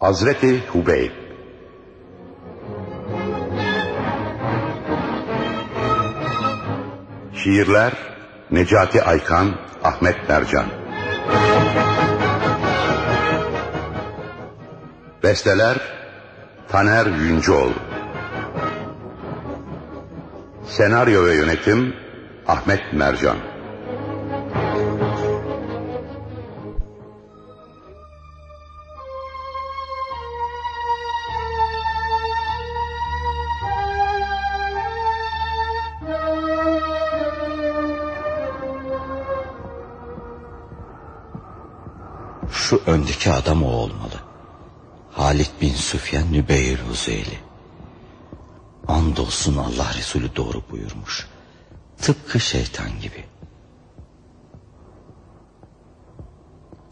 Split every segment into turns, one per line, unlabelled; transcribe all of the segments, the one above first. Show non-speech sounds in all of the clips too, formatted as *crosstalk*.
Hazreti Hubeyb. Şiirler Necati Aykan, Ahmet Mercan. Besteler Taner Yüncüoğlu Senaryo ve yönetim Ahmet Mercan
öndeki adam o olmalı. Halit bin Süfyan Nübeyr Huzeyli. Andolsun Allah Resulü doğru buyurmuş. Tıpkı şeytan gibi.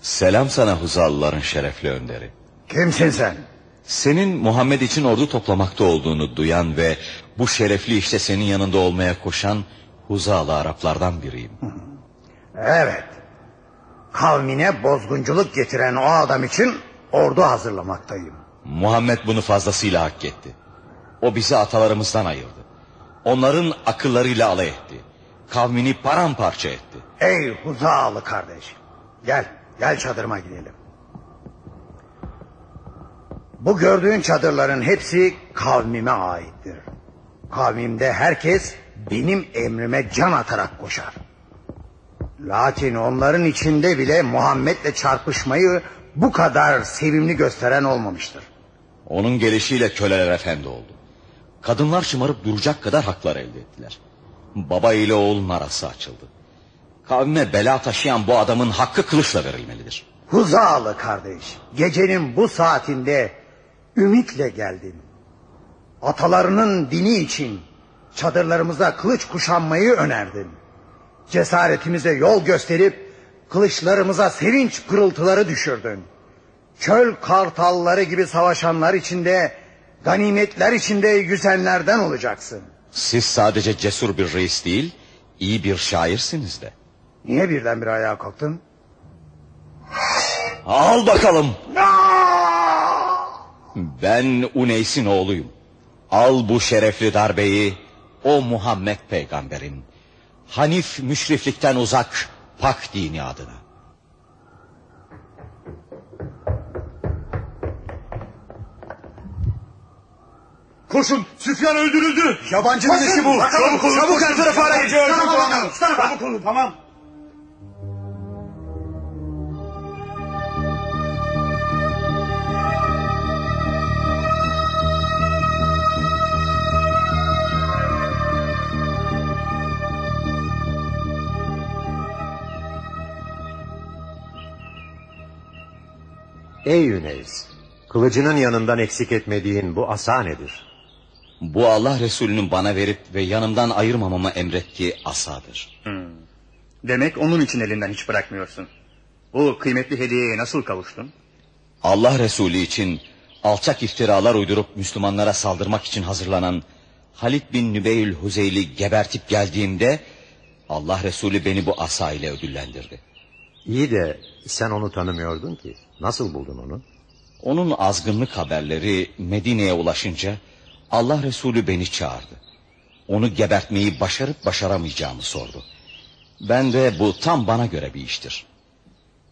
Selam sana Huzalıların şerefli önderi.
Kimsin sen?
Senin Muhammed için ordu toplamakta olduğunu duyan ve bu şerefli işte senin yanında olmaya koşan Huzalı Araplardan biriyim.
Evet. Kavmine bozgunculuk getiren o adam için ordu hazırlamaktayım.
Muhammed bunu fazlasıyla hak etti. O bizi atalarımızdan ayırdı. Onların akıllarıyla alay etti. Kavmini paramparça etti.
Ey Huzalı kardeş. Gel, gel çadırıma gidelim. Bu gördüğün çadırların hepsi kavmime aittir. Kavmimde herkes benim emrime can atarak koşar. Lakin onların içinde bile Muhammed'le çarpışmayı bu kadar sevimli gösteren olmamıştır.
Onun gelişiyle köleler efendi oldu. Kadınlar şımarıp duracak kadar haklar elde ettiler. Baba ile oğlun arası açıldı. Kavme bela taşıyan bu adamın hakkı kılıçla verilmelidir.
Huzalı kardeş, gecenin bu saatinde ümitle geldin. Atalarının dini için çadırlarımıza kılıç kuşanmayı önerdin. Cesaretimize yol gösterip kılıçlarımıza sevinç pırıltıları düşürdün. Çöl kartalları gibi savaşanlar içinde, ganimetler içinde yüzenlerden olacaksın.
Siz sadece cesur bir reis değil, iyi bir şairsiniz de.
Niye birdenbire ayağa kalktın?
Al bakalım. Ben Uneys'in oğluyum. Al bu şerefli darbeyi o Muhammed peygamberin. Hanif müşriflikten uzak pak dini adına.
Koşun Süfyan öldürüldü.
Yabancının işi bu.
Çabuk olun.
Çabuk her tarafa arayın.
Çabuk olun.
Çabuk olun
tamam.
Ey Yüneys, kılıcının yanından eksik etmediğin bu asa nedir?
Bu Allah Resulü'nün bana verip ve yanımdan ayırmamamı emrettiği asadır.
Demek onun için elinden hiç bırakmıyorsun. Bu kıymetli hediyeye nasıl kavuştun?
Allah Resulü için alçak iftiralar uydurup Müslümanlara saldırmak için hazırlanan Halid bin Nübeyül Huzeyli gebertip geldiğimde Allah Resulü beni bu asa ile ödüllendirdi.
İyi de sen onu tanımıyordun ki. Nasıl buldun onu?
Onun azgınlık haberleri Medine'ye ulaşınca Allah Resulü beni çağırdı. Onu gebertmeyi başarıp başaramayacağımı sordu. Ben de bu tam bana göre bir iştir.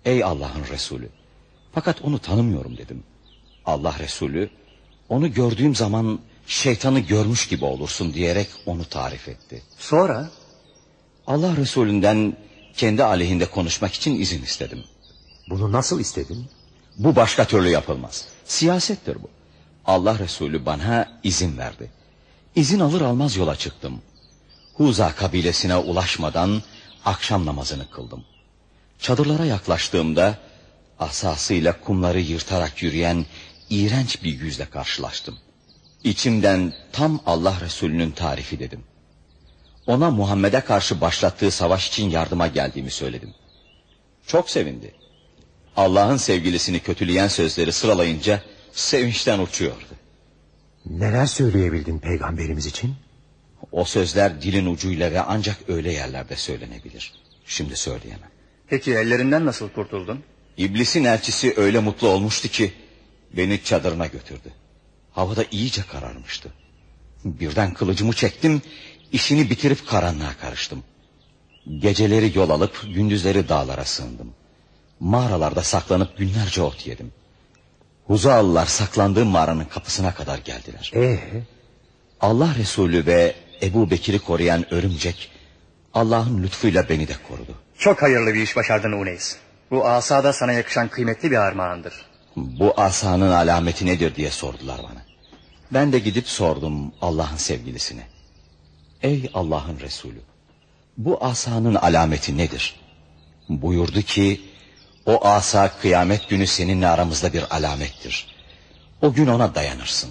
Ey Allah'ın Resulü. Fakat onu tanımıyorum dedim. Allah Resulü onu gördüğüm zaman şeytanı görmüş gibi olursun diyerek onu tarif etti.
Sonra?
Allah Resulünden kendi aleyhinde konuşmak için izin istedim.
Bunu nasıl istedin?
Bu başka türlü yapılmaz. Siyasettir bu. Allah Resulü bana izin verdi. İzin alır almaz yola çıktım. Huza kabilesine ulaşmadan akşam namazını kıldım. Çadırlara yaklaştığımda asasıyla kumları yırtarak yürüyen iğrenç bir yüzle karşılaştım. İçimden tam Allah Resulü'nün tarifi dedim. Ona Muhammed'e karşı başlattığı savaş için yardıma geldiğimi söyledim. Çok sevindi. Allah'ın sevgilisini kötüleyen sözleri sıralayınca sevinçten uçuyordu.
Neler söyleyebildin peygamberimiz için?
O sözler dilin ucuyla ve ancak öyle yerlerde söylenebilir. Şimdi söyleyemem.
Peki ellerinden nasıl kurtuldun?
İblisin elçisi öyle mutlu olmuştu ki Beni çadırına götürdü. Havada iyice kararmıştı. Birden kılıcımı çektim, işini bitirip karanlığa karıştım. Geceleri yol alıp gündüzleri dağlara sığındım. Mağaralarda saklanıp günlerce ot yedim. Huzalılar saklandığım mağaranın kapısına kadar geldiler.
Ee,
Allah Resulü ve Ebu Bekir'i koruyan örümcek Allah'ın lütfuyla beni de korudu.
Çok hayırlı bir iş başardın Uneys. Bu asa da sana yakışan kıymetli bir armağandır.
Bu asanın alameti nedir diye sordular bana. Ben de gidip sordum Allah'ın sevgilisine. Ey Allah'ın Resulü bu asanın alameti nedir? Buyurdu ki o asa kıyamet günü seninle aramızda bir alamettir. O gün ona dayanırsın.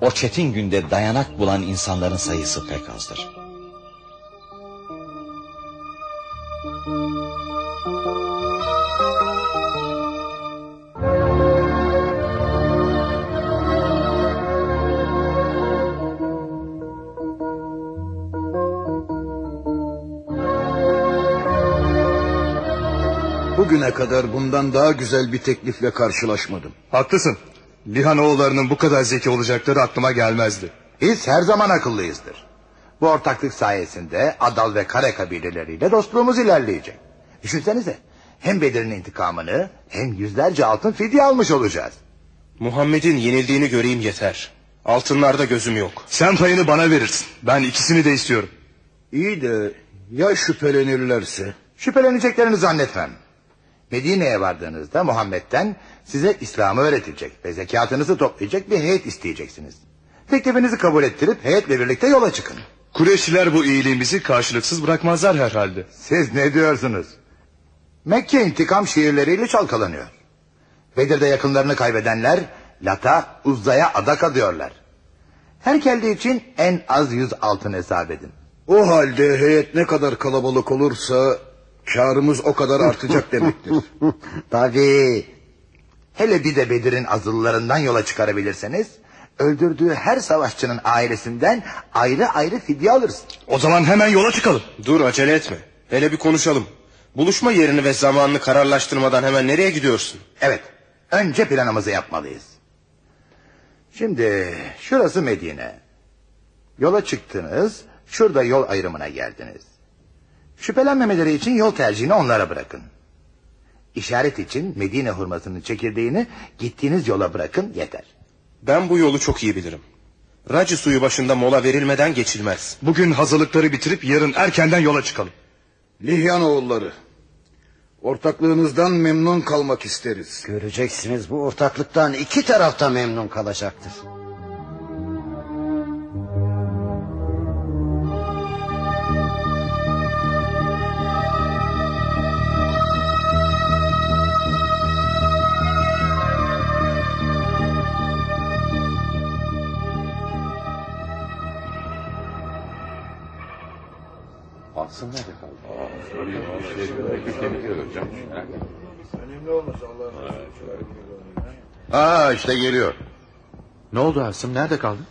O çetin günde dayanak bulan insanların sayısı pek azdır.
Bugüne kadar bundan daha güzel bir teklifle karşılaşmadım.
Haklısın. Lihanoğullarının bu kadar zeki olacakları aklıma gelmezdi.
biz her zaman akıllıyızdır. Bu ortaklık sayesinde Adal ve Kare kabileleriyle dostluğumuz ilerleyecek. Düşünsenize hem Bedir'in intikamını hem yüzlerce altın fidye almış olacağız.
Muhammed'in yenildiğini göreyim yeter. Altınlarda gözüm yok.
Sen payını bana verirsin. Ben ikisini de istiyorum.
İyi de ya şüphelenirlerse?
Şüpheleneceklerini zannetmem. Medine'ye vardığınızda Muhammed'den size İslam'ı öğretecek ve zekatınızı toplayacak bir heyet isteyeceksiniz. Teklifinizi kabul ettirip heyetle birlikte yola çıkın.
Kureyşliler bu iyiliğimizi karşılıksız bırakmazlar herhalde.
Siz ne diyorsunuz? Mekke intikam şiirleriyle çalkalanıyor. Bedir'de yakınlarını kaybedenler Lat'a, Uzza'ya adak adıyorlar. Her kelle için en az yüz altın hesap edin.
O halde heyet ne kadar kalabalık olursa karımız o kadar artacak demektir. *laughs*
Tabii. Hele bir de Bedir'in azıllarından yola çıkarabilirseniz... ...öldürdüğü her savaşçının ailesinden ayrı ayrı fidye alırsın.
O zaman hemen yola çıkalım.
Dur acele etme. Hele bir konuşalım. Buluşma yerini ve zamanını kararlaştırmadan hemen nereye gidiyorsun?
Evet, önce planımızı yapmalıyız. Şimdi şurası Medine. Yola çıktınız, şurada yol ayrımına geldiniz. Şüphelenmemeleri için yol tercihini onlara bırakın. İşaret için Medine hurmasının çekirdeğini gittiğiniz yola bırakın yeter.
Ben bu yolu çok iyi bilirim. Racı suyu başında mola verilmeden geçilmez.
Bugün hazırlıkları bitirip yarın erkenden yola çıkalım.
Lihyan oğulları. Ortaklığınızdan memnun kalmak isteriz.
Göreceksiniz bu ortaklıktan iki tarafta memnun kalacaktır.
Aa işte geliyor.
Ne oldu Asım nerede kaldın?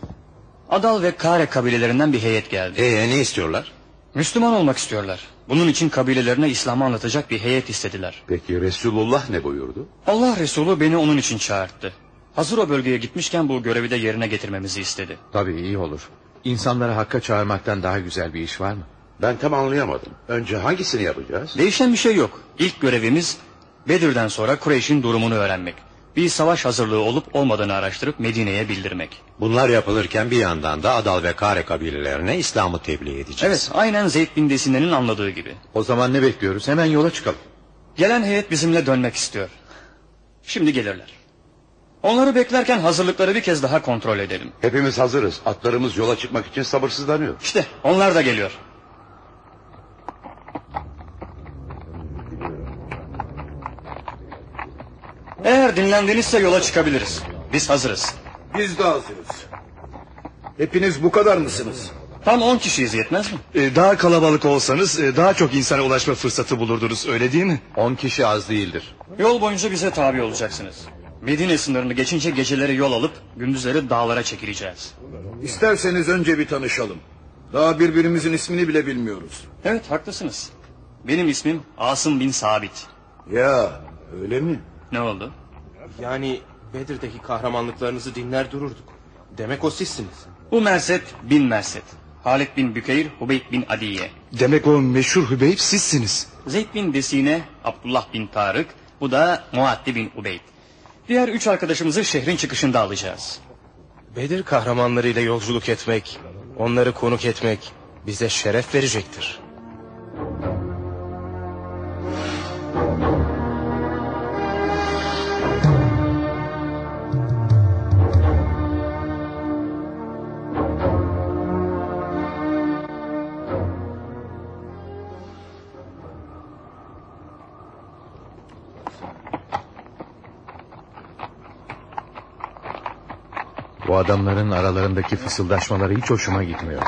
Adal ve Kare kabilelerinden bir heyet geldi.
Ee ne istiyorlar?
Müslüman olmak istiyorlar. Bunun için kabilelerine İslam'ı anlatacak bir heyet istediler.
Peki Resulullah ne buyurdu?
Allah Resulü beni onun için çağırttı. Hazır o bölgeye gitmişken bu görevi de yerine getirmemizi istedi.
Tabii iyi olur. İnsanları hakka çağırmaktan daha güzel bir iş var mı?
Ben tam anlayamadım. Önce hangisini yapacağız?
Değişen bir şey yok. İlk görevimiz Bedir'den sonra Kureyş'in durumunu öğrenmek. Bir savaş hazırlığı olup olmadığını araştırıp Medine'ye bildirmek.
Bunlar yapılırken bir yandan da Adal ve Kare kabilelerine İslam'ı tebliğ edeceğiz.
Evet aynen Zeyd bin Desine'nin anladığı gibi.
O zaman ne bekliyoruz? Hemen yola çıkalım.
Gelen heyet bizimle dönmek istiyor. Şimdi gelirler. Onları beklerken hazırlıkları bir kez daha kontrol edelim.
Hepimiz hazırız. Atlarımız yola çıkmak için sabırsızlanıyor.
İşte onlar da geliyor. Eğer dinlendinizse yola çıkabiliriz. Biz hazırız.
Biz de hazırız. Hepiniz bu kadar mısınız?
Tam 10 kişiyiz yetmez mi?
Ee, daha kalabalık olsanız e, daha çok insana ulaşma fırsatı bulurdunuz öyle değil mi?
On kişi az değildir.
Yol boyunca bize tabi olacaksınız. Medine sınırını geçince geceleri yol alıp gündüzleri dağlara çekileceğiz.
İsterseniz önce bir tanışalım. Daha birbirimizin ismini bile bilmiyoruz.
Evet haklısınız. Benim ismim Asım bin Sabit.
Ya öyle mi?
Ne oldu?
Yani Bedir'deki kahramanlıklarınızı dinler dururduk. Demek o sizsiniz.
Bu Merset bin Merset. Halid bin Bükeyr, Hubeyb bin Adiye.
Demek o meşhur Hübeyb sizsiniz.
Zeyd bin Desine, Abdullah bin Tarık, bu da Muaddi bin Ubeyd. Diğer üç arkadaşımızı şehrin çıkışında alacağız.
Bedir kahramanlarıyla yolculuk etmek, onları konuk etmek bize şeref verecektir.
Bu adamların aralarındaki fısıldaşmaları hiç hoşuma gitmiyor.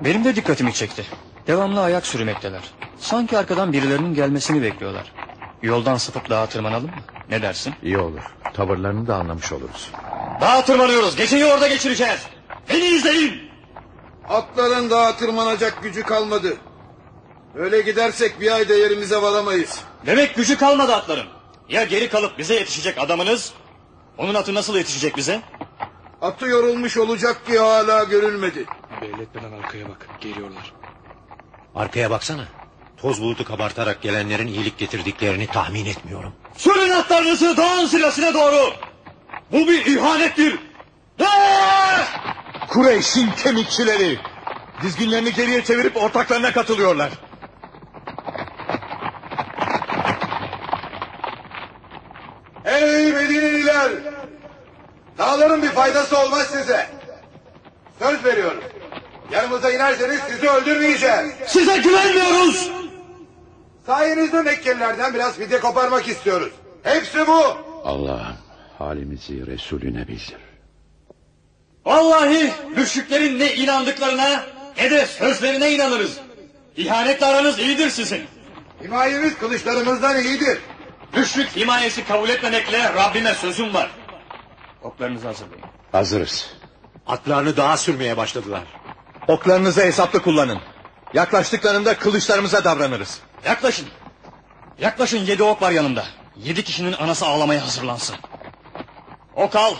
Benim de dikkatimi çekti. Devamlı ayak sürmekteler. Sanki arkadan birilerinin gelmesini bekliyorlar. Yoldan sapıp dağa tırmanalım mı? Ne dersin?
İyi olur. Tavırlarını da anlamış oluruz.
Dağa tırmanıyoruz. Geceyi orada geçireceğiz. Beni izleyin.
Atların daha tırmanacak gücü kalmadı. Öyle gidersek bir ayda yerimize varamayız.
Demek gücü kalmadı atların. Ya geri kalıp bize yetişecek adamınız? Onun atı nasıl yetişecek bize?
Atı yorulmuş olacak ki hala görülmedi.
Arkaya baksana. Toz bulutu kabartarak gelenlerin iyilik getirdiklerini tahmin etmiyorum.
Sürün atlarınızı dağın sırasına doğru. Bu bir ihanettir.
Kureyş'in kemikçileri. Dizginlerini geriye çevirip ortaklarına katılıyorlar.
Ey Medineliler! Dağların bir faydası olmaz size. Söz veriyorum. Yanımıza inerseniz sizi öldürmeyeceğiz.
Size güvenmiyoruz.
Sayenizde Mekkelilerden biraz fidye koparmak istiyoruz. Hepsi bu.
Allah'ım halimizi Resulüne bildir.
Vallahi müşriklerin ne inandıklarına ne de sözlerine inanırız. İhanetle aranız iyidir sizin.
Himayemiz kılıçlarımızdan iyidir.
Müşrik himayesi kabul etmemekle Rabbime sözüm var. Oklarınızı hazırlayın.
Hazırız.
Atlarını dağa sürmeye başladılar.
Oklarınızı hesaplı kullanın. Yaklaştıklarında kılıçlarımıza davranırız.
Yaklaşın. Yaklaşın yedi ok var yanımda. Yedi kişinin anası ağlamaya hazırlansın. Ok al.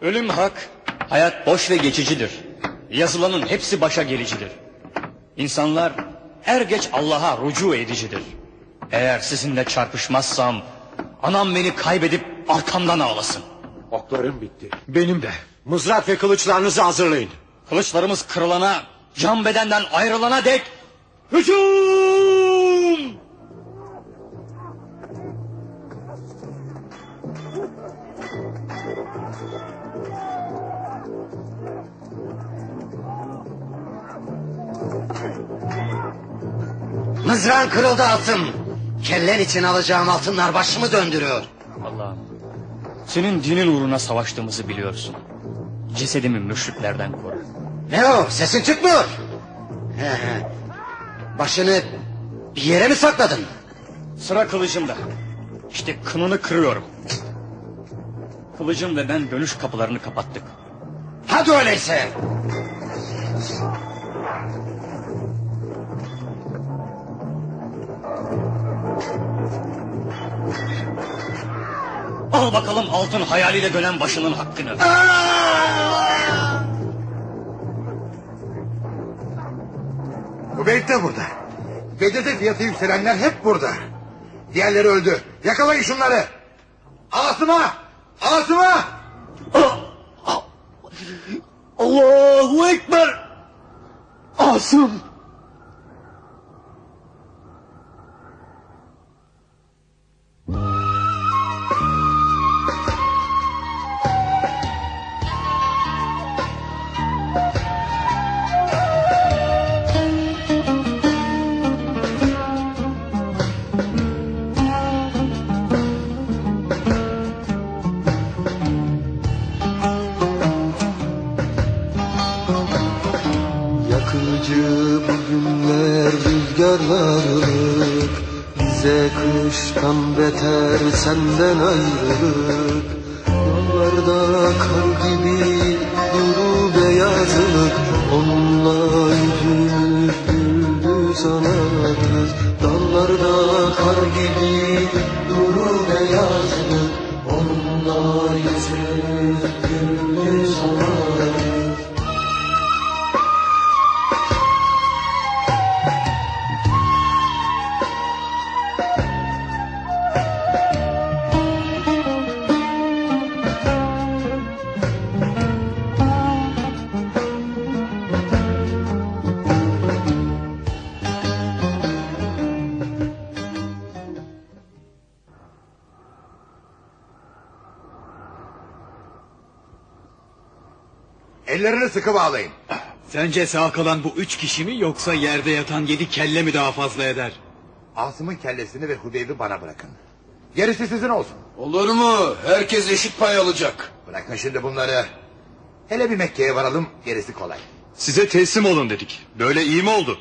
Ölüm hak, hayat boş ve geçicidir. Yazılanın hepsi başa gelicidir. İnsanlar er geç Allah'a rucu edicidir. Eğer sizinle çarpışmazsam anam beni kaybedip arkamdan ağlasın.
Oklarım bitti.
Benim de.
Mızrak ve kılıçlarınızı hazırlayın.
Kılıçlarımız kırılana, can bedenden ayrılana dek hücum!
Mızrağın kırıldı altın. Kellen için alacağım altınlar başımı döndürüyor.
Allah'ım senin dinin uğruna savaştığımızı biliyorsun. Cesedimi müşriklerden koru.
Ne o sesin çıkmıyor. He he. Başını bir yere mi sakladın?
Sıra kılıcımda. İşte kınını kırıyorum. Kılıcım ve ben dönüş kapılarını kapattık.
Hadi öyleyse.
Al bakalım altın hayaliyle dönen başının hakkını.
Ubeyt de burada. Bedir'de fiyatı yükselenler hep burada. Diğerleri öldü. Yakalayın şunları. Asıma! Asıma!
Allahu Ekber! Asım!
Rüzgarlarlık Bize kıştan beter senden ayrılık. Yollarda kar gibi duru beyazlık. Onunla yüzümüz güldü sana kız. Dallarda kar gibi duru beyazlık. Onunla yüzümüz güldü sanarız
Ellerini sıkı bağlayın.
Sence sağ kalan bu üç kişi mi yoksa yerde yatan yedi kelle mi daha fazla eder?
Asım'ın kellesini ve Hubeybi bana bırakın. Gerisi sizin olsun.
Olur mu? Herkes eşit pay alacak.
Bırakın şimdi bunları. Hele bir Mekke'ye varalım gerisi kolay.
Size teslim olun dedik. Böyle iyi mi oldu?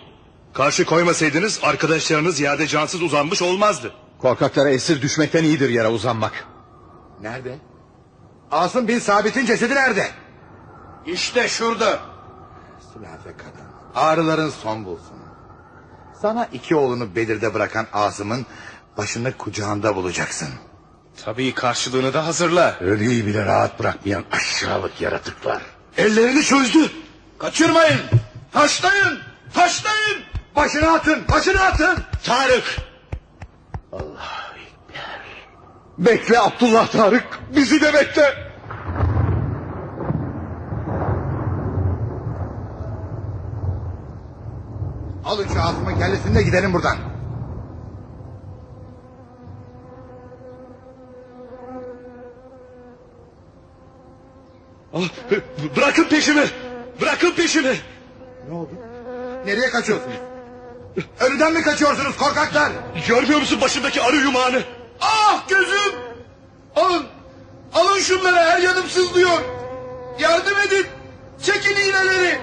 Karşı koymasaydınız arkadaşlarınız yerde cansız uzanmış olmazdı.
Korkaklara esir düşmekten iyidir yere uzanmak.
Nerede? Asım bin Sabit'in cesedi nerede?
İşte şurada.
Sülafe kadın. Ağrıların son bulsun. Sana iki oğlunu Bedir'de bırakan Asım'ın başını kucağında bulacaksın.
Tabii karşılığını da hazırla.
Ölüyü bile rahat bırakmayan aşağılık yaratıklar.
Ellerini çözdü.
Kaçırmayın. Taşlayın. Taşlayın.
Başını atın. Başını atın.
Tarık!
Allah
Bekle Abdullah Tarık! Bizi de bekle!
Alın şu Asım'ın kellesini de gidelim buradan.
Ah, Bırakın peşimi! Bırakın peşimi!
Ne oldu? Nereye kaçıyorsunuz? Ölüden mi kaçıyorsunuz korkaklar?
Görmüyor musun başındaki arı yumağını?
Ah gözüm. Alın. Alın şunları her yanım sızlıyor. Yardım edin. Çekin iğneleri.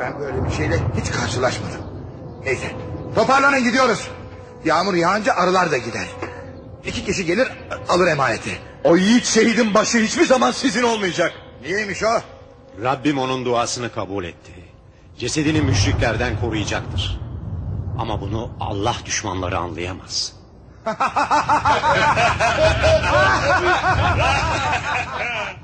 Ben böyle bir şeyle hiç karşılaşmadım. Neyse toparlanın gidiyoruz. Yağmur yağınca arılar da gider. İki kişi gelir alır emaneti.
O yiğit şehidin başı hiçbir zaman sizin olmayacak.
Niyeymiş o?
Rabbim onun duasını kabul etti. Cesedini müşriklerden koruyacaktır. Ama bunu Allah düşmanları anlayamaz. *laughs*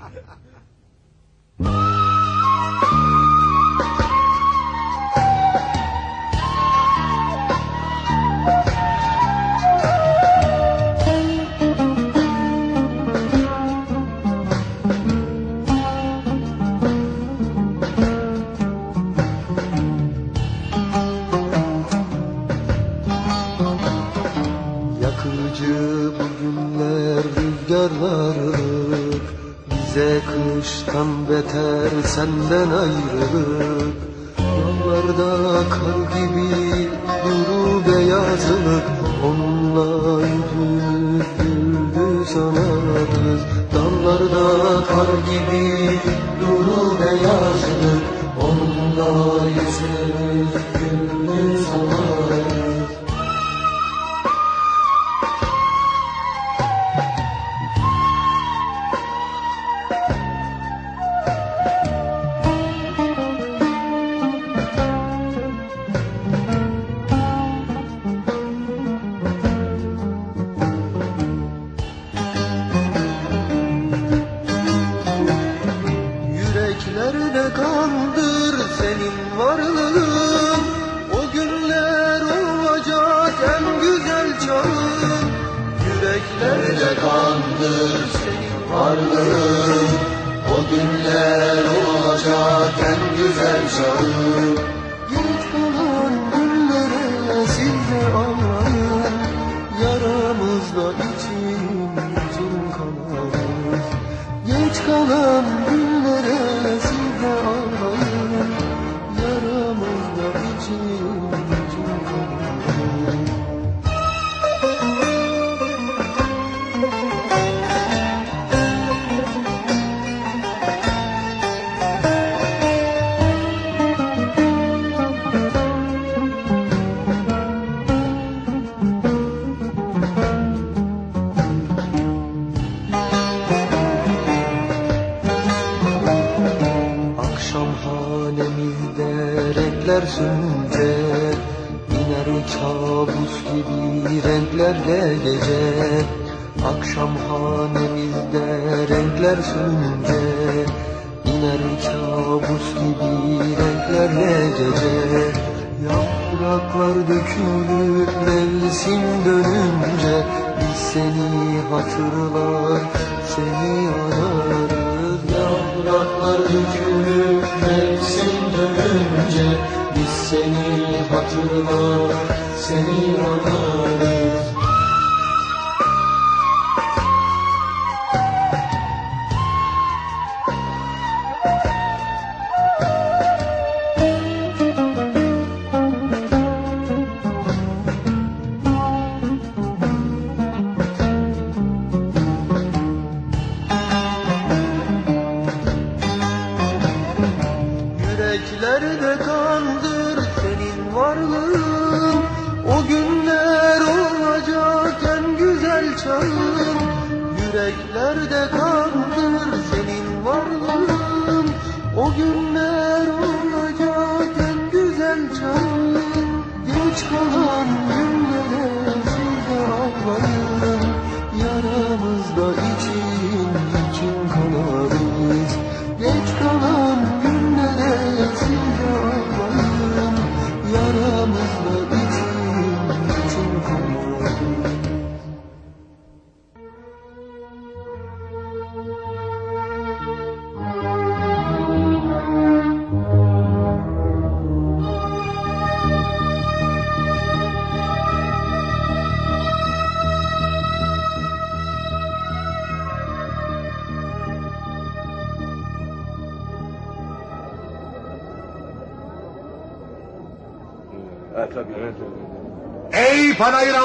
kıştan beter senden ayrılık. Yollarda kar gibi duru beyazlık. Onunla yüzümüz güldü sanarız Dallarda kar gibi duru beyazlık güzel çağın hanemizde renkler sönünce İner kabus gibi renklerle gece Yapraklar dökülür mevsim dönünce Biz seni hatırlar seni ararız. Yapraklar dökülür mevsim dönünce Biz seni hatırlar seni ararız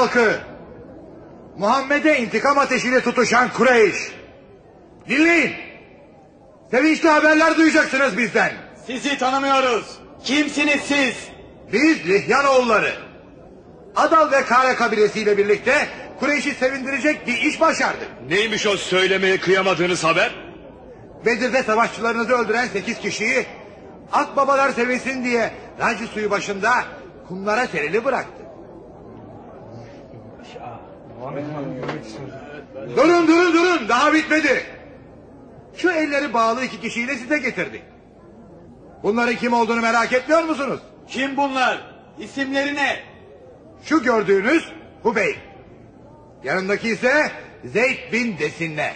halkı! Muhammed'e intikam ateşiyle tutuşan Kureyş! Dinleyin! Sevinçli haberler duyacaksınız bizden.
Sizi tanımıyoruz. Kimsiniz siz?
Biz Lihyanoğulları. Adal ve Kare kabilesiyle birlikte Kureyş'i sevindirecek bir iş başardık.
Neymiş o söylemeye kıyamadığınız haber?
Bedir'de savaşçılarınızı öldüren sekiz kişiyi akbabalar sevinsin diye Raci suyu başında kumlara serili bıraktı. Durun durun durun daha bitmedi. Şu elleri bağlı iki kişiyi de size getirdik. Bunların kim olduğunu merak etmiyor musunuz?
Kim bunlar? İsimleri ne?
Şu gördüğünüz Hubey. Yanındaki ise Zeyd bin Desinne.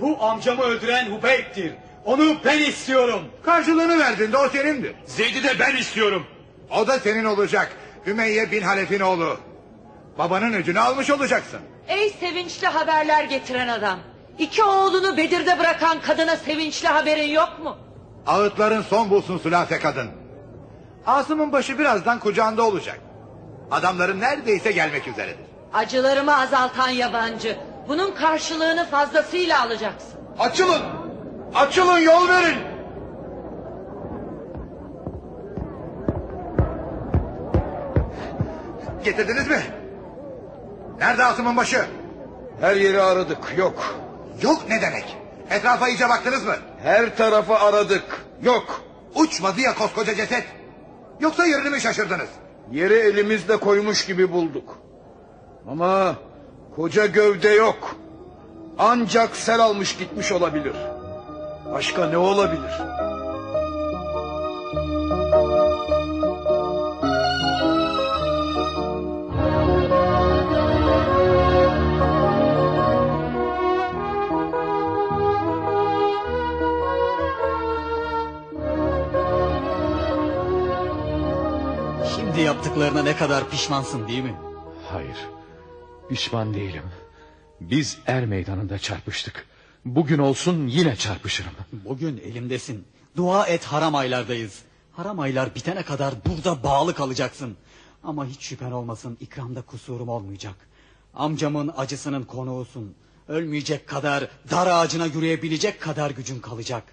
Bu amcamı öldüren Hubeyb'tir. Onu ben istiyorum.
Karşılığını verdiğinde o senindir.
Zeyd'i de ben istiyorum.
O da senin olacak. Hümeyye bin Halef'in oğlu. Babanın öcünü almış olacaksın.
Ey sevinçli haberler getiren adam. İki oğlunu Bedir'de bırakan kadına sevinçli haberin yok mu?
Ağıtların son bulsun Sülase kadın. Asım'ın başı birazdan kucağında olacak. Adamların neredeyse gelmek üzeredir.
Acılarımı azaltan yabancı. Bunun karşılığını fazlasıyla alacaksın.
Açılın! Açılın yol verin! Getirdiniz mi? Nerede Asım'ın başı?
Her yeri aradık yok.
Yok ne demek? Etrafa iyice baktınız mı?
Her tarafı aradık yok.
Uçmadı ya koskoca ceset. Yoksa yerini mi şaşırdınız?
Yeri elimizde koymuş gibi bulduk. Ama koca gövde yok. Ancak sel almış gitmiş olabilir. Başka ne olabilir?
Şimdi yaptıklarına ne kadar pişmansın değil mi?
Hayır. Pişman değilim. Biz er meydanında çarpıştık. Bugün olsun yine çarpışırım.
Bugün elimdesin. Dua et haram aylardayız. Haram aylar bitene kadar burada bağlı kalacaksın. Ama hiç şüphen olmasın ikramda kusurum olmayacak. Amcamın acısının konuğusun. Ölmeyecek kadar, dar ağacına yürüyebilecek kadar gücün kalacak.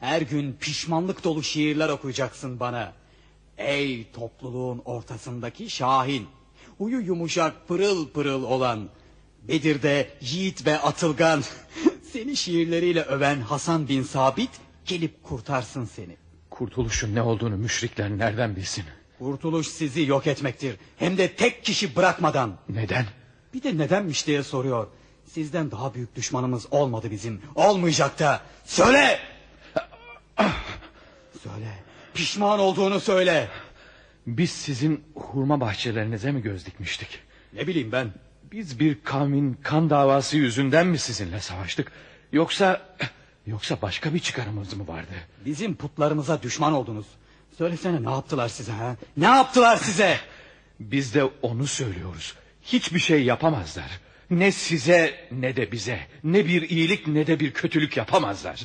Her gün pişmanlık dolu şiirler okuyacaksın bana. Ey topluluğun ortasındaki Şahin. Huyu yumuşak pırıl pırıl olan. Bedir'de yiğit ve atılgan. *laughs* seni şiirleriyle öven Hasan bin Sabit gelip kurtarsın seni.
Kurtuluşun ne olduğunu müşrikler nereden bilsin?
Kurtuluş sizi yok etmektir. Hem de tek kişi bırakmadan.
Neden?
Bir de nedenmiş diye soruyor. Sizden daha büyük düşmanımız olmadı bizim. Olmayacak da. Söyle! *clears throat* söyle. Pişman olduğunu söyle.
Biz sizin hurma bahçelerinize mi göz dikmiştik?
Ne bileyim ben.
Biz bir kavmin kan davası yüzünden mi sizinle savaştık? Yoksa yoksa başka bir çıkarımız mı vardı?
Bizim putlarımıza düşman oldunuz. Söylesene ne yaptılar size ha? Ne yaptılar size?
Biz de onu söylüyoruz. Hiçbir şey yapamazlar. Ne size ne de bize. Ne bir iyilik ne de bir kötülük yapamazlar.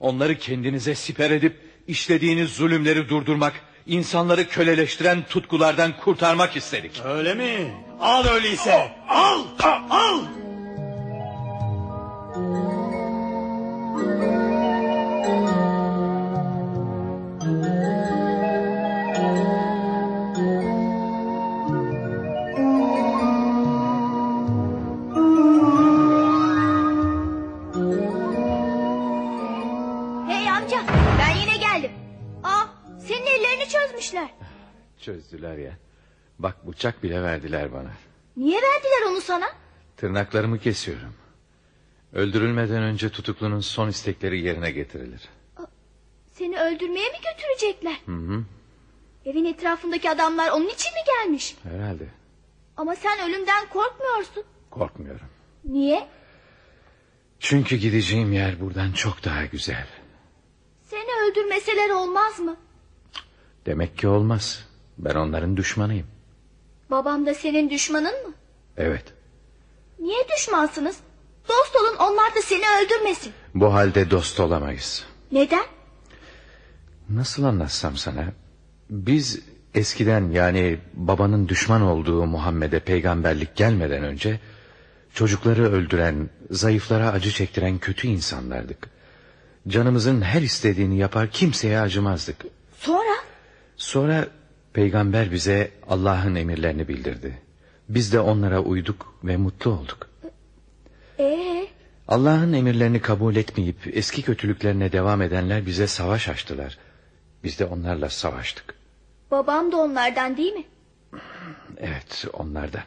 Onları kendinize siper edip işlediğiniz zulümleri durdurmak, insanları köleleştiren tutkulardan kurtarmak istedik.
Öyle mi? Al öyleyse. Al! Al!
Hey
Çözdüler ya. Bak bıçak bile verdiler bana.
Niye verdiler onu sana?
Tırnaklarımı kesiyorum. Öldürülmeden önce tutuklunun son istekleri yerine getirilir.
Seni öldürmeye mi götürecekler?
Hı hı,
Evin etrafındaki adamlar onun için mi gelmiş?
herhalde.
Ama sen ölümden korkmuyorsun.
Korkmuyorum.
Niye?
Çünkü gideceğim yer buradan çok daha güzel.
Seni öldürmeseler olmaz mı?
Demek ki olmaz. Ben onların düşmanıyım.
Babam da senin düşmanın mı?
Evet.
Niye düşmansınız? Dost olun onlar da seni öldürmesin.
Bu halde dost olamayız.
Neden?
Nasıl anlatsam sana? Biz eskiden yani babanın düşman olduğu Muhammed'e peygamberlik gelmeden önce... ...çocukları öldüren, zayıflara acı çektiren kötü insanlardık. Canımızın her istediğini yapar kimseye acımazdık.
Sonra?
Sonra peygamber bize Allah'ın emirlerini bildirdi. Biz de onlara uyduk ve mutlu olduk.
Ee,
Allah'ın emirlerini kabul etmeyip eski kötülüklerine devam edenler bize savaş açtılar. Biz de onlarla savaştık.
babam da onlardan değil mi?
Evet onlardan.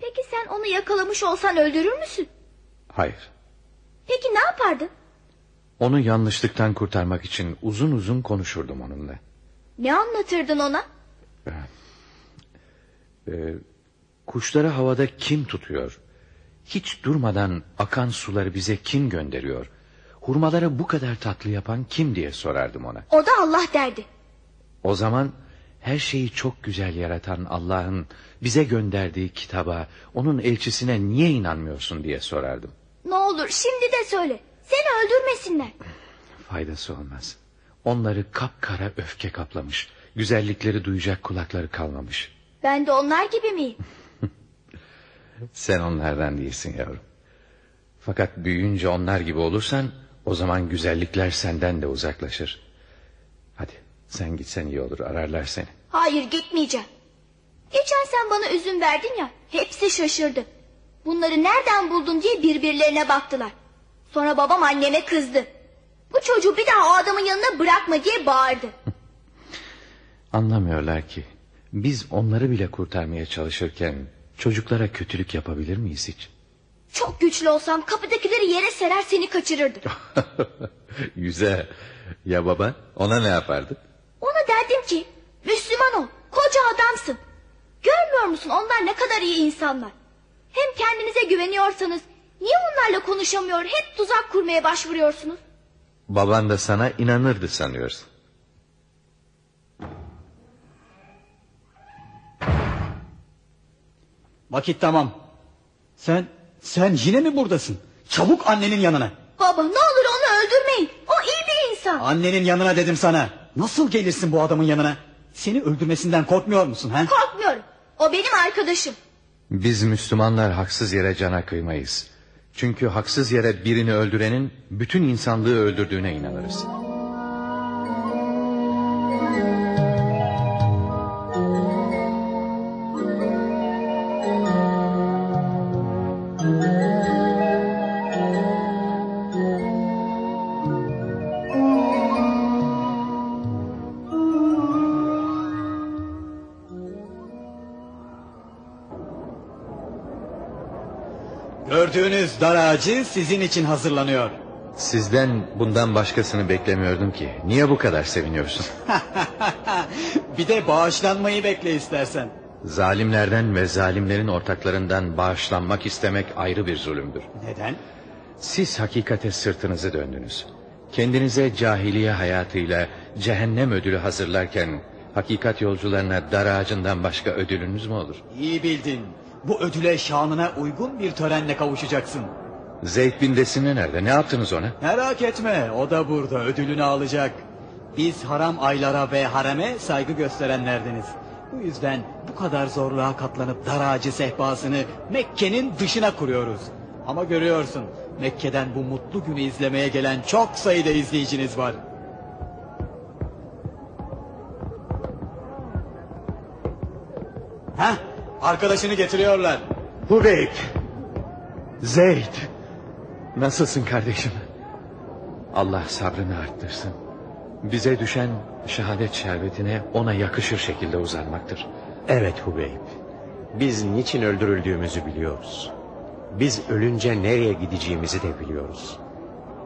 Peki sen onu yakalamış olsan öldürür müsün?
Hayır.
Peki ne yapardın?
Onu yanlışlıktan kurtarmak için uzun uzun konuşurdum onunla.
Ne anlatırdın ona?
Ee, kuşları havada kim tutuyor? Hiç durmadan akan suları bize kim gönderiyor? Hurmaları bu kadar tatlı yapan kim diye sorardım ona.
O da Allah derdi.
O zaman her şeyi çok güzel yaratan Allah'ın bize gönderdiği kitaba, onun elçisine niye inanmıyorsun diye sorardım.
Ne olur şimdi de söyle. Seni öldürmesinler.
Faydası olmaz. Onları kapkara öfke kaplamış. Güzellikleri duyacak kulakları kalmamış.
Ben de onlar gibi miyim? *laughs*
Sen onlardan değilsin yavrum. Fakat büyüyünce onlar gibi olursan o zaman güzellikler senden de uzaklaşır. Hadi sen gitsen iyi olur ararlar seni.
Hayır gitmeyeceğim. Geçen sen bana üzüm verdin ya. Hepsi şaşırdı. Bunları nereden buldun diye birbirlerine baktılar. Sonra babam anneme kızdı. Bu çocuğu bir daha o adamın yanına bırakma diye bağırdı. *laughs*
Anlamıyorlar ki biz onları bile kurtarmaya çalışırken çocuklara kötülük yapabilir miyiz hiç? *laughs*
Çok güçlü olsam kapıdakileri yere serer seni kaçırırdım. *laughs*
Güzel. Ya baba ona ne yapardı?
Ona derdim ki Müslüman ol koca adamsın. Görmüyor musun onlar ne kadar iyi insanlar. Hem kendinize güveniyorsanız niye onlarla konuşamıyor hep tuzak kurmaya başvuruyorsunuz?
Baban da sana inanırdı sanıyorsun.
Vakit tamam. Sen, sen yine mi buradasın? Çabuk annenin yanına.
Baba ne olur onu öldürmeyin. O iyi bir insan.
Annenin yanına dedim sana. Nasıl gelirsin bu adamın yanına? Seni öldürmesinden korkmuyor musun? He?
Korkmuyorum. O benim arkadaşım.
Biz Müslümanlar haksız yere cana kıymayız. Çünkü haksız yere birini öldürenin bütün insanlığı öldürdüğüne inanırız.
Dar ağacı sizin için hazırlanıyor.
Sizden bundan başkasını beklemiyordum ki. Niye bu kadar seviniyorsun? *laughs*
Bir de bağışlanmayı bekle istersen.
Zalimlerden ve zalimlerin ortaklarından bağışlanmak istemek ayrı bir zulümdür.
Neden?
Siz hakikate sırtınızı döndünüz. Kendinize cahiliye hayatıyla cehennem ödülü hazırlarken... ...hakikat yolcularına dar ağacından başka ödülünüz mü olur?
İyi bildin. Bu ödüle şanına uygun bir törenle kavuşacaksın.
Zeyd bin Desine nerede? Ne yaptınız ona?
Merak etme o da burada ödülünü alacak. Biz haram aylara ve hareme saygı gösterenlerdeniz. Bu yüzden bu kadar zorluğa katlanıp dar ağacı sehpasını Mekke'nin dışına kuruyoruz. Ama görüyorsun Mekke'den bu mutlu günü izlemeye gelen çok sayıda izleyiciniz var. Heh, arkadaşını getiriyorlar.
Hubeyb. Zeyd. Nasılsın kardeşim? Allah sabrını arttırsın. Bize düşen şehadet şerbetine ona yakışır şekilde uzanmaktır.
Evet Hubeyb. Biz niçin öldürüldüğümüzü biliyoruz. Biz ölünce nereye gideceğimizi de biliyoruz.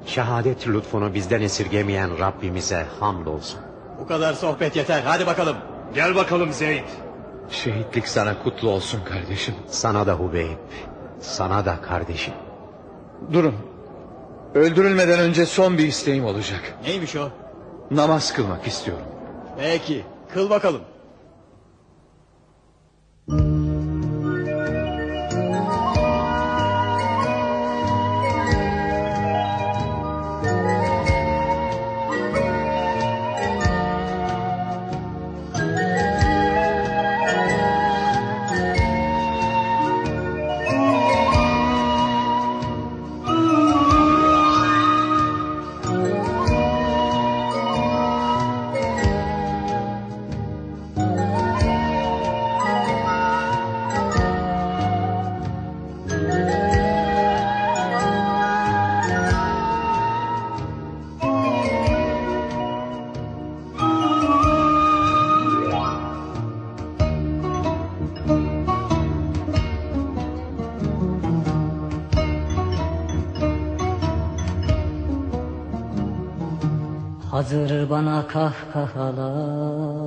Şehadet lütfunu bizden esirgemeyen Rabbimize hamdolsun.
Bu kadar sohbet yeter hadi bakalım.
Gel bakalım Zeyd.
Şehitlik sana kutlu olsun kardeşim.
Sana da Hubeyb. Sana da kardeşim.
Durun. Öldürülmeden önce son bir isteğim olacak.
Neymiş o?
Namaz kılmak istiyorum.
Peki kıl bakalım.
Hazır bana kahkahalar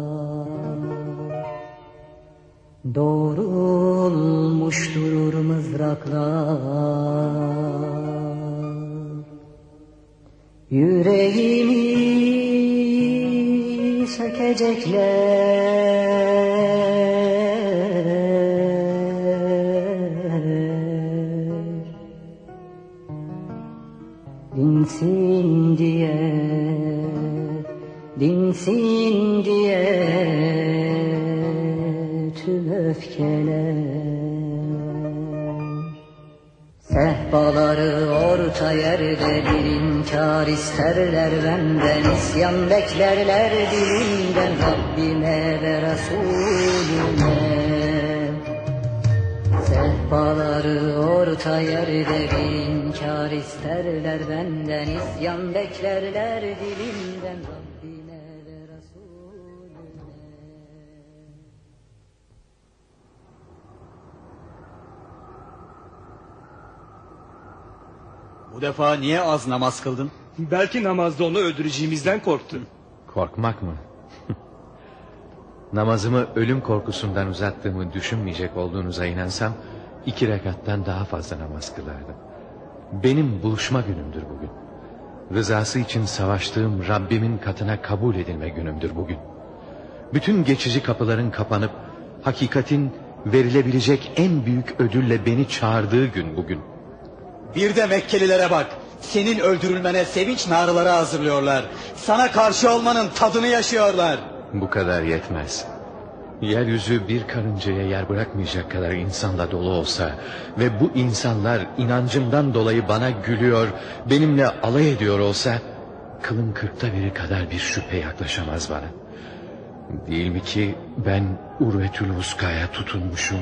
Resulüne Sehpaları orta yerde inkar isterler benden isyan beklerler dilimden Rabbime ve Resulüne
Bu defa niye az namaz kıldın?
Belki namazda onu öldüreceğimizden korktu.
Korkmak mı? Namazımı ölüm korkusundan uzattığımı düşünmeyecek olduğunuza inansam... ...iki rekattan daha fazla namaz kılardım. Benim buluşma günümdür bugün. Rızası için savaştığım Rabbimin katına kabul edilme günümdür bugün. Bütün geçici kapıların kapanıp... ...hakikatin verilebilecek en büyük ödülle beni çağırdığı gün bugün.
Bir de Mekkelilere bak. Senin öldürülmene sevinç narıları hazırlıyorlar. Sana karşı olmanın tadını yaşıyorlar.
Bu kadar yetmez. Yeryüzü bir karıncaya yer bırakmayacak kadar insanla dolu olsa... ...ve bu insanlar inancımdan dolayı bana gülüyor... ...benimle alay ediyor olsa... ...kılın kırkta biri kadar bir şüphe yaklaşamaz bana. Değil mi ki ben Urvetül Vuska'ya tutunmuşum...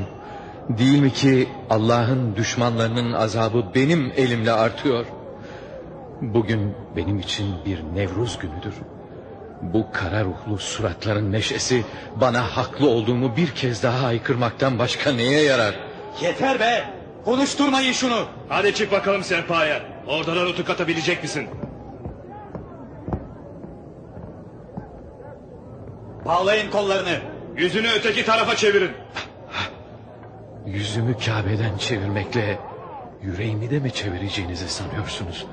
Değil mi ki Allah'ın düşmanlarının azabı benim elimle artıyor? Bugün benim için bir Nevruz günüdür. Bu kara ruhlu suratların neşesi bana haklı olduğumu bir kez daha haykırmaktan başka neye yarar?
Yeter be! Konuşturmayın şunu.
Hadi çık bakalım sehpaya. Oradan nutuk atabilecek misin?
Bağlayın kollarını.
Yüzünü öteki tarafa çevirin.
Yüzümü Kabe'den çevirmekle yüreğimi de mi çevireceğinizi sanıyorsunuz?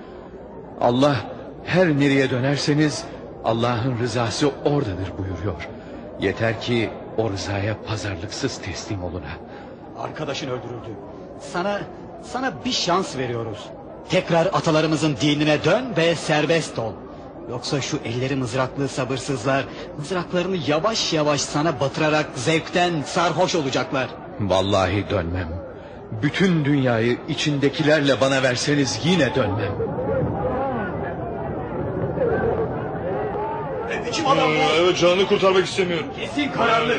Allah her nereye dönerseniz Allah'ın rızası oradadır buyuruyor. Yeter ki o rızaya pazarlıksız teslim olun ha.
Arkadaşın öldürüldü. Sana sana bir şans veriyoruz. Tekrar atalarımızın dinine dön ve serbest ol. Yoksa şu elleri mızraklı sabırsızlar mızraklarını yavaş yavaş sana batırarak zevkten sarhoş olacaklar.
Vallahi dönmem. Bütün dünyayı içindekilerle bana verseniz yine dönmem.
Ne biçim adam bu?
Ee, Evet canını kurtarmak istemiyorum.
Kesin kararlı.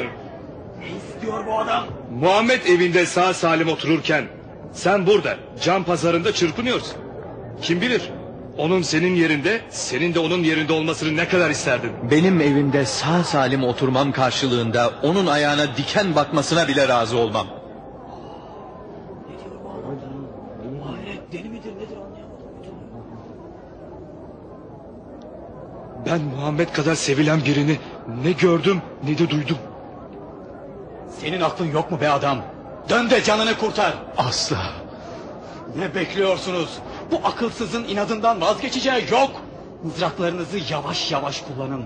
Ne istiyor bu adam?
Muhammed evinde sağ salim otururken sen burada can pazarında çırpınıyorsun. Kim bilir onun senin yerinde senin de onun yerinde olmasını ne kadar isterdin.
Benim evimde sağ salim oturmam karşılığında onun ayağına diken batmasına bile razı olmam.
Deli midir nedir anlayamadım.
Ben Muhammed kadar sevilen birini ne gördüm ne de duydum.
Senin aklın yok mu be adam? Dön de canını kurtar.
Asla.
Ne bekliyorsunuz? Bu akılsızın inadından vazgeçeceği yok. Mızraklarınızı yavaş yavaş kullanın.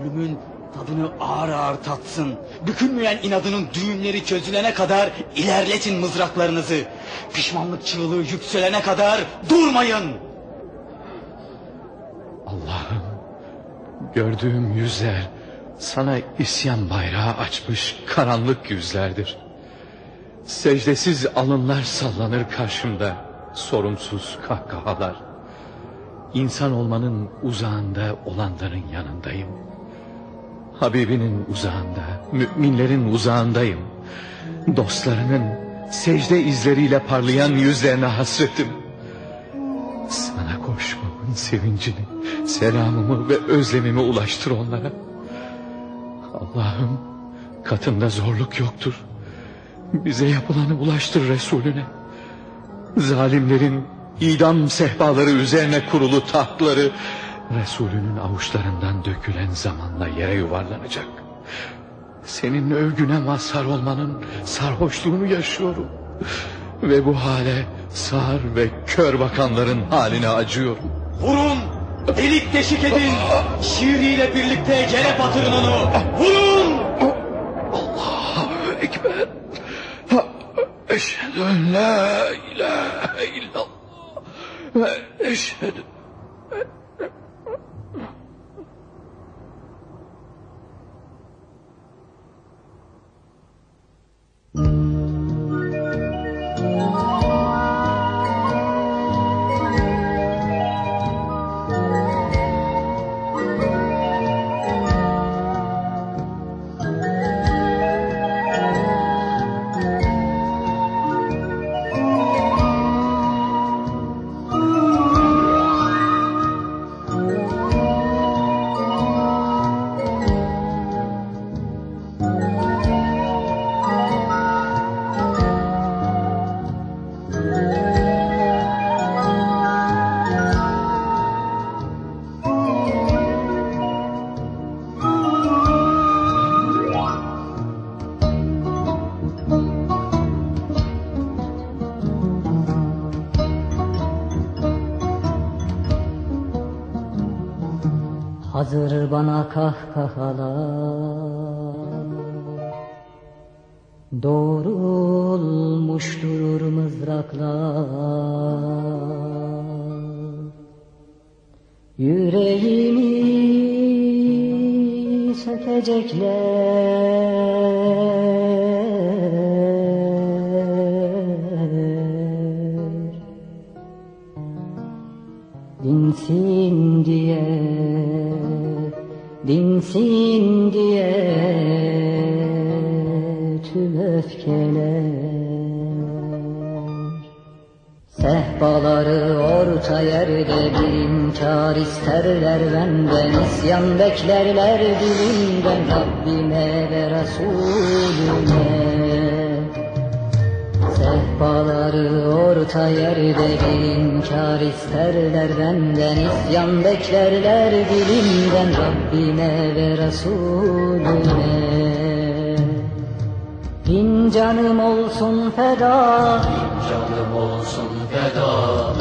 Ölümün tadını ağır ağır tatsın. Bükülmeyen inadının düğümleri çözülene kadar ilerletin mızraklarınızı. Pişmanlık çığlığı yükselene kadar durmayın.
Allah'ım gördüğüm yüzler sana isyan bayrağı açmış karanlık yüzlerdir. Secdesiz alınlar sallanır karşımda sorumsuz kahkahalar. İnsan olmanın uzağında olanların yanındayım. Habibinin uzağında, müminlerin uzağındayım. Dostlarının secde izleriyle parlayan yüzlerine hasretim. Sana koşmamın sevincini, selamımı ve özlemimi ulaştır onlara. Allah'ım katında zorluk yoktur. Bize yapılanı ulaştır Resulüne. Zalimlerin idam sehpaları üzerine kurulu tahtları... ...Resulünün avuçlarından dökülen zamanla yere yuvarlanacak. Senin övgüne mazhar olmanın sarhoşluğunu yaşıyorum. Ve bu hale sağır ve kör bakanların haline acıyorum.
Vurun! Delik deşik edin! Şiiriyle birlikte yere batırın onu! Vurun!
Allahu Ekber. Eşhedü en la ilahe illallah. Eşhedü
beklerler dilimden Rabbime ve Resulüne Bin canım olsun feda. Bin canım olsun feda.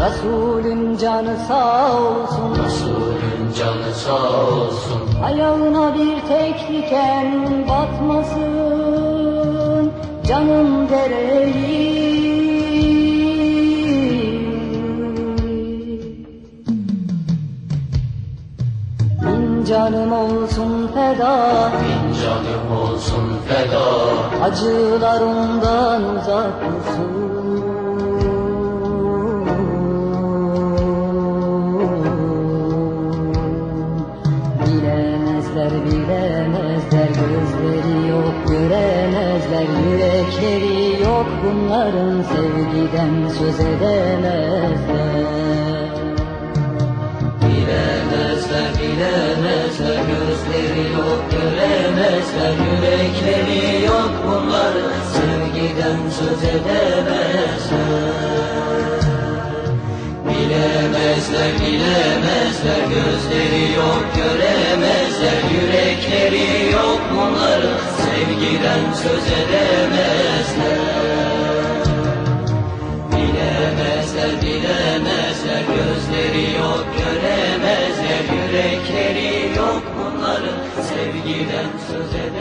Resulün canı sağ olsun. Resulün canı sağ olsun. Ayağına bir tek diken batmasın. Canım dereli canım olsun feda. Bin canım olsun feda. Acılar ondan uzak olsun Bilemezler bilemezler gözleri yok göremezler yürekleri yok. Bunların sevgiden söz edemezler. Bilemezler bilemezler gözleri yok göremezler yürekleri yok. Bunların sevgiden söz edemezler. Bilemezler bilemezler gözleri yok göremezler yürekleri yok. Bunların sevgiden söz edemezler. Bilemezler bilemezler sevgiden söz edemezler